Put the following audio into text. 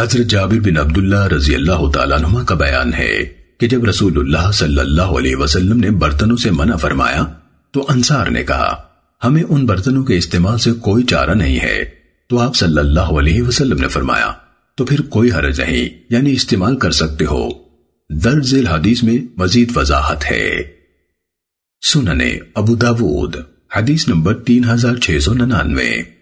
حضرت جابر بن عبداللہ رضی اللہ تعالیٰ عنہ کا بیان ہے کہ جب رسول اللہ صلی اللہ علیہ وسلم نے برتنوں سے منع فرمایا تو انصار نے کہا، ہمیں ان برتنوں کے استعمال سے کوئی چارہ نہیں ہے۔ تو آپ صلی اللہ علیہ وسلم نے فرمایا، تو پھر کوئی حرج نہیں یعنی استعمال کر سکتے ہو۔ درج ذیل حدیث میں مزید وضاحت ہے۔ سننے ابو داود، حدیث نمبر تین ہزار چھ سو ننانوے۔